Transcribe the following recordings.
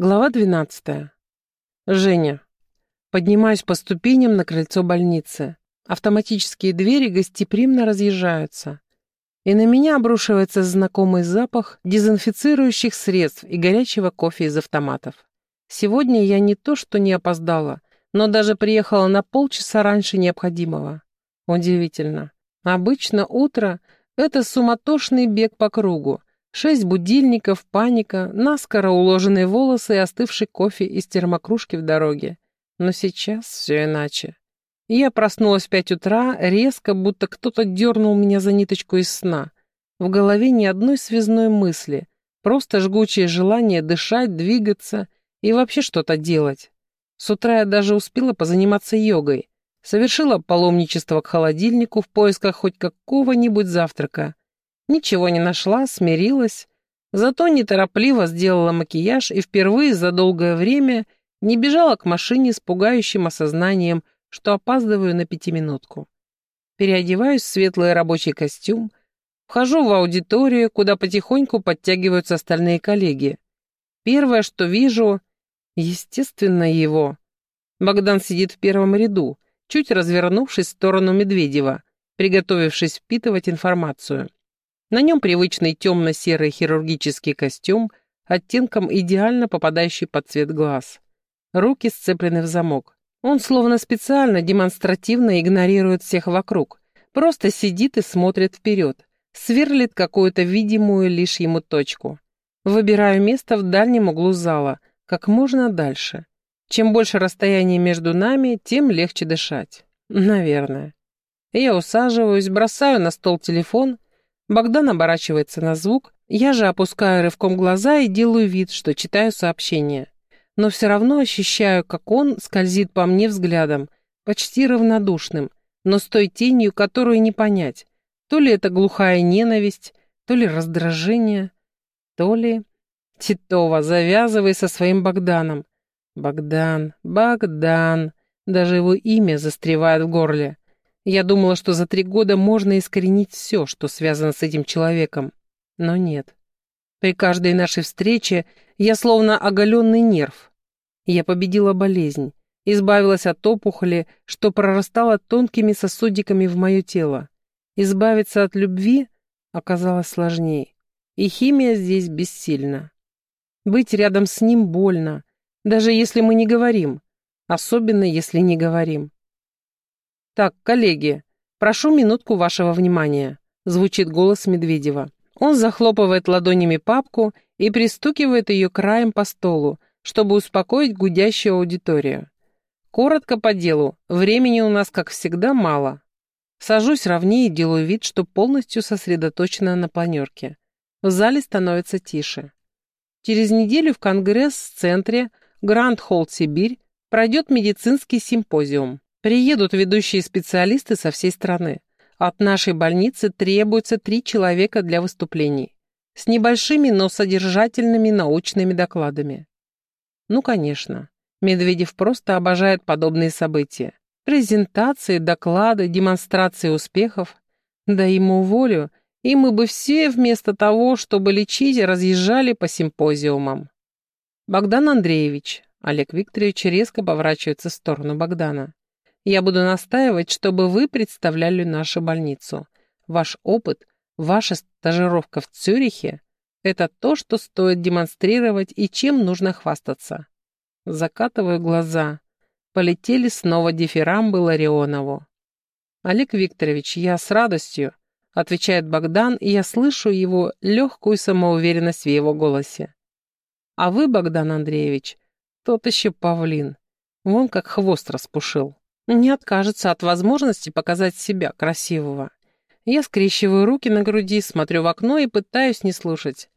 Глава 12. Женя. Поднимаюсь по ступеням на крыльцо больницы. Автоматические двери гостеприимно разъезжаются. И на меня обрушивается знакомый запах дезинфицирующих средств и горячего кофе из автоматов. Сегодня я не то что не опоздала, но даже приехала на полчаса раньше необходимого. Удивительно. Обычно утро — это суматошный бег по кругу, Шесть будильников, паника, наскоро уложенные волосы и остывший кофе из термокружки в дороге. Но сейчас все иначе. Я проснулась в пять утра, резко, будто кто-то дернул меня за ниточку из сна. В голове ни одной связной мысли, просто жгучее желание дышать, двигаться и вообще что-то делать. С утра я даже успела позаниматься йогой. Совершила паломничество к холодильнику в поисках хоть какого-нибудь завтрака. Ничего не нашла, смирилась. Зато неторопливо сделала макияж и впервые за долгое время не бежала к машине с пугающим осознанием, что опаздываю на пятиминутку. Переодеваюсь в светлый рабочий костюм, вхожу в аудиторию, куда потихоньку подтягиваются остальные коллеги. Первое, что вижу, естественно, его. Богдан сидит в первом ряду, чуть развернувшись в сторону Медведева, приготовившись впитывать информацию. На нем привычный темно-серый хирургический костюм, оттенком идеально попадающий под цвет глаз. Руки сцеплены в замок. Он словно специально демонстративно игнорирует всех вокруг. Просто сидит и смотрит вперед. Сверлит какую-то видимую лишь ему точку. Выбираю место в дальнем углу зала, как можно дальше. Чем больше расстояние между нами, тем легче дышать. Наверное. Я усаживаюсь, бросаю на стол телефон Богдан оборачивается на звук, я же опускаю рывком глаза и делаю вид, что читаю сообщение. Но все равно ощущаю, как он скользит по мне взглядом, почти равнодушным, но с той тенью, которую не понять. То ли это глухая ненависть, то ли раздражение, то ли... Титова, завязывай со своим Богданом. Богдан, Богдан. Даже его имя застревает в горле. Я думала, что за три года можно искоренить все, что связано с этим человеком. Но нет. При каждой нашей встрече я словно оголенный нерв. Я победила болезнь, избавилась от опухоли, что прорастала тонкими сосудиками в мое тело. Избавиться от любви оказалось сложнее. И химия здесь бессильна. Быть рядом с ним больно, даже если мы не говорим, особенно если не говорим. «Так, коллеги, прошу минутку вашего внимания», — звучит голос Медведева. Он захлопывает ладонями папку и пристукивает ее краем по столу, чтобы успокоить гудящую аудиторию. Коротко по делу, времени у нас, как всегда, мало. Сажусь ровнее и делаю вид, что полностью сосредоточена на планерке. В зале становится тише. Через неделю в Конгресс-центре Гранд Холл Сибирь пройдет медицинский симпозиум. Приедут ведущие специалисты со всей страны. От нашей больницы требуется три человека для выступлений. С небольшими, но содержательными научными докладами. Ну, конечно. Медведев просто обожает подобные события. Презентации, доклады, демонстрации успехов. Да ему волю, и мы бы все вместо того, чтобы лечить, разъезжали по симпозиумам. Богдан Андреевич, Олег Викторович резко поворачивается в сторону Богдана. Я буду настаивать, чтобы вы представляли нашу больницу. Ваш опыт, ваша стажировка в Цюрихе – это то, что стоит демонстрировать и чем нужно хвастаться. Закатываю глаза. Полетели снова дифирамбы Ларионову. «Олег Викторович, я с радостью», — отвечает Богдан, и я слышу его легкую самоуверенность в его голосе. «А вы, Богдан Андреевич, тот еще павлин. Вон как хвост распушил» не откажется от возможности показать себя красивого. Я скрещиваю руки на груди, смотрю в окно и пытаюсь не слушать.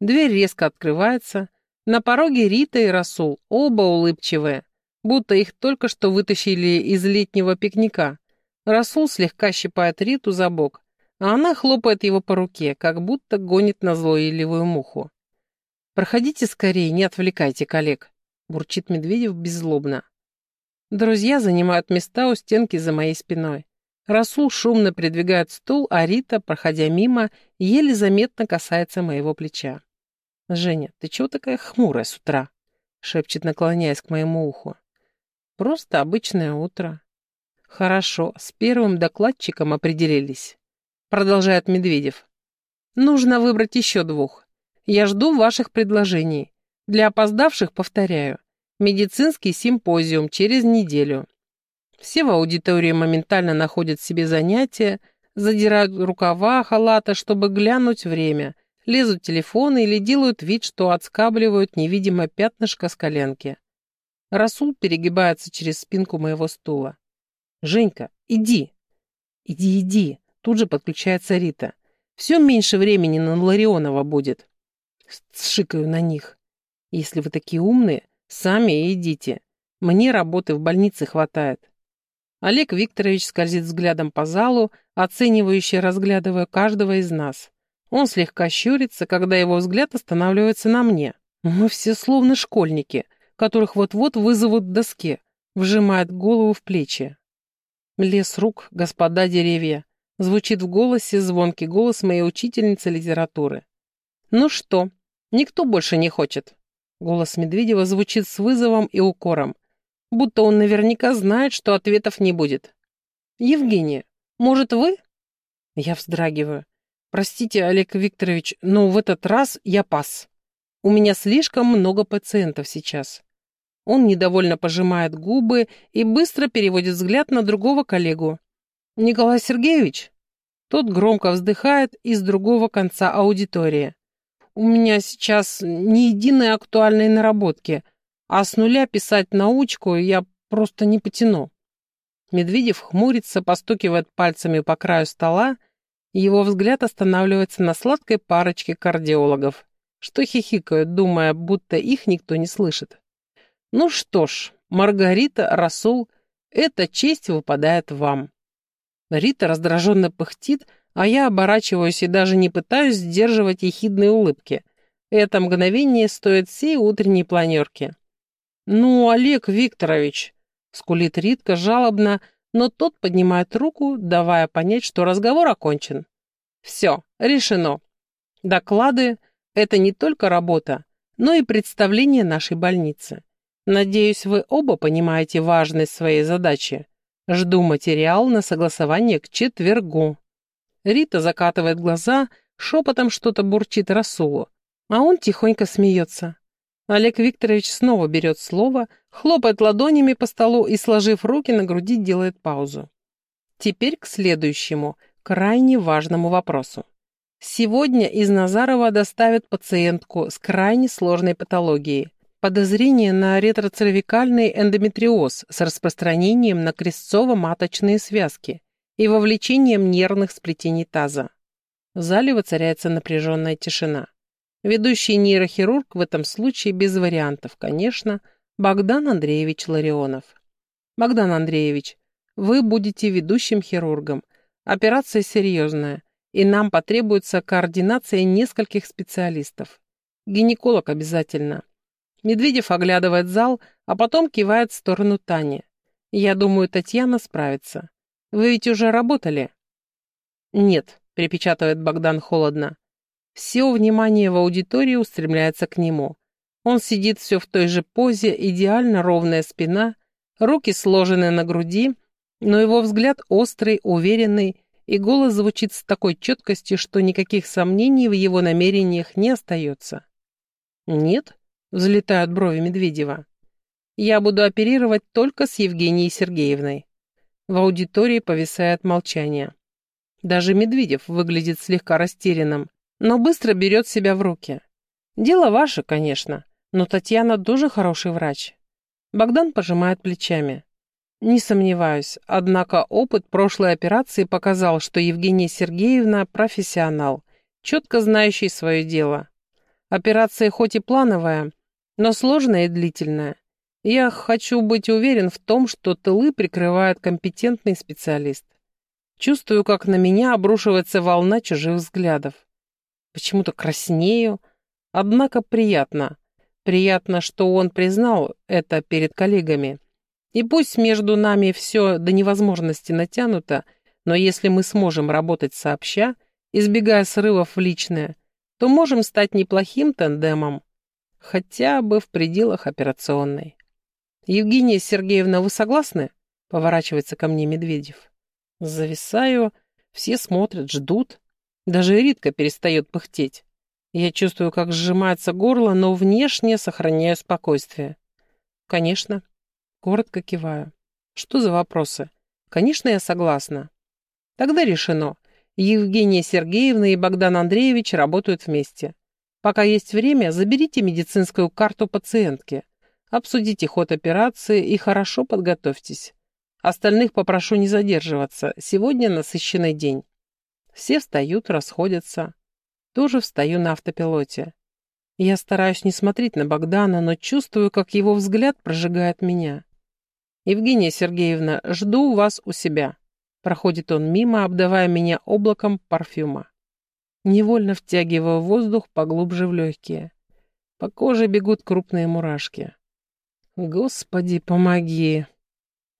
Дверь резко открывается. На пороге Рита и Расул, оба улыбчивые, будто их только что вытащили из летнего пикника. Расул слегка щипает Риту за бок, а она хлопает его по руке, как будто гонит назлоиливую муху. «Проходите скорее, не отвлекайте коллег», — бурчит Медведев беззлобно. Друзья занимают места у стенки за моей спиной. Расул шумно придвигает стул, а Рита, проходя мимо, еле заметно касается моего плеча. «Женя, ты чего такая хмурая с утра?» — шепчет, наклоняясь к моему уху. «Просто обычное утро». «Хорошо, с первым докладчиком определились», — продолжает Медведев. «Нужно выбрать еще двух. Я жду ваших предложений. Для опоздавших повторяю. Медицинский симпозиум через неделю. Все в аудитории моментально находят себе занятия, задирают рукава халата, чтобы глянуть время, лезут телефоны или делают вид, что отскабливают невидимое пятнышко с коленки. Расул перегибается через спинку моего стула. «Женька, иди!» «Иди, иди!» Тут же подключается Рита. «Все меньше времени на Ларионова будет». Сшикаю на них. «Если вы такие умные, сами идите. Мне работы в больнице хватает». Олег Викторович скользит взглядом по залу, оценивающе разглядывая каждого из нас. Он слегка щурится, когда его взгляд останавливается на мне. Мы все словно школьники, которых вот-вот вызовут к доске, вжимает голову в плечи. Лес рук, господа деревья, звучит в голосе звонкий голос моей учительницы литературы. Ну что, никто больше не хочет? Голос Медведева звучит с вызовом и укором, будто он наверняка знает, что ответов не будет. Евгения, может, вы? Я вздрагиваю. Простите, Олег Викторович, но в этот раз я пас. У меня слишком много пациентов сейчас. Он недовольно пожимает губы и быстро переводит взгляд на другого коллегу. Николай Сергеевич? Тот громко вздыхает из другого конца аудитории. У меня сейчас ни единой актуальной наработки, а с нуля писать научку я просто не потяну. Медведев хмурится, постукивает пальцами по краю стола его взгляд останавливается на сладкой парочке кардиологов, что хихикают, думая, будто их никто не слышит. Ну что ж, Маргарита, Расул, эта честь выпадает вам. Рита раздраженно пыхтит, а я оборачиваюсь и даже не пытаюсь сдерживать ехидные улыбки. Это мгновение стоит всей утренней планерки. «Ну, Олег Викторович», — скулит Ритка жалобно, — но тот поднимает руку, давая понять, что разговор окончен. Все, решено. Доклады – это не только работа, но и представление нашей больницы. Надеюсь, вы оба понимаете важность своей задачи. Жду материал на согласование к четвергу. Рита закатывает глаза, шепотом что-то бурчит Расулу, а он тихонько смеется. Олег Викторович снова берет слово, хлопает ладонями по столу и, сложив руки на груди, делает паузу. Теперь к следующему, крайне важному вопросу. Сегодня из Назарова доставят пациентку с крайне сложной патологией. Подозрение на ретроцервикальный эндометриоз с распространением на крестцово-маточные связки и вовлечением нервных сплетений таза. В зале воцаряется напряженная тишина. Ведущий нейрохирург в этом случае без вариантов, конечно, Богдан Андреевич Ларионов. Богдан Андреевич, вы будете ведущим хирургом. Операция серьезная, и нам потребуется координация нескольких специалистов. Гинеколог обязательно. Медведев оглядывает зал, а потом кивает в сторону Тани. Я думаю, Татьяна справится. Вы ведь уже работали? Нет, припечатывает Богдан холодно. Все внимание в аудитории устремляется к нему. Он сидит все в той же позе, идеально ровная спина, руки сложены на груди, но его взгляд острый, уверенный, и голос звучит с такой четкостью, что никаких сомнений в его намерениях не остается. «Нет?» — взлетают брови Медведева. «Я буду оперировать только с Евгенией Сергеевной». В аудитории повисает молчание. Даже Медведев выглядит слегка растерянным, но быстро берет себя в руки. Дело ваше, конечно, но Татьяна тоже хороший врач. Богдан пожимает плечами. Не сомневаюсь, однако опыт прошлой операции показал, что Евгения Сергеевна профессионал, четко знающий свое дело. Операция хоть и плановая, но сложная и длительная. Я хочу быть уверен в том, что тылы прикрывает компетентный специалист. Чувствую, как на меня обрушивается волна чужих взглядов почему-то краснею. Однако приятно. Приятно, что он признал это перед коллегами. И пусть между нами все до невозможности натянуто, но если мы сможем работать сообща, избегая срывов в личное, то можем стать неплохим тандемом. Хотя бы в пределах операционной. «Евгения Сергеевна, вы согласны?» Поворачивается ко мне Медведев. Зависаю, все смотрят, ждут. Даже Ритка перестает пыхтеть. Я чувствую, как сжимается горло, но внешне сохраняю спокойствие. «Конечно». Коротко киваю. «Что за вопросы?» «Конечно, я согласна». «Тогда решено. Евгения Сергеевна и Богдан Андреевич работают вместе. Пока есть время, заберите медицинскую карту пациентки. Обсудите ход операции и хорошо подготовьтесь. Остальных попрошу не задерживаться. Сегодня насыщенный день. Все встают, расходятся. Тоже встаю на автопилоте. Я стараюсь не смотреть на Богдана, но чувствую, как его взгляд прожигает меня. «Евгения Сергеевна, жду вас у себя». Проходит он мимо, обдавая меня облаком парфюма. Невольно втягиваю воздух поглубже в легкие. По коже бегут крупные мурашки. «Господи, помоги!»